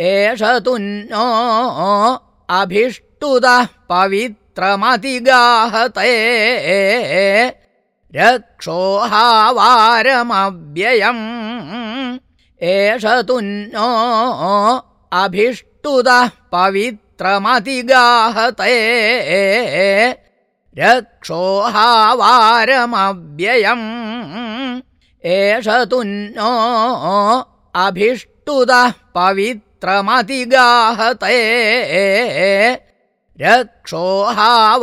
एष तुन्नो अभिष्टुतः पवित्रमतिगाहते। रक्षोहावारमव्ययम् एष तुन्नो अभिष्टुतः पवित्रमतिगाहते। रक्षोहावारमव्ययम् एष तुन्नो अभिष्टुतः पवित्रमतिगाहते रक्षोहावारमव्ययम्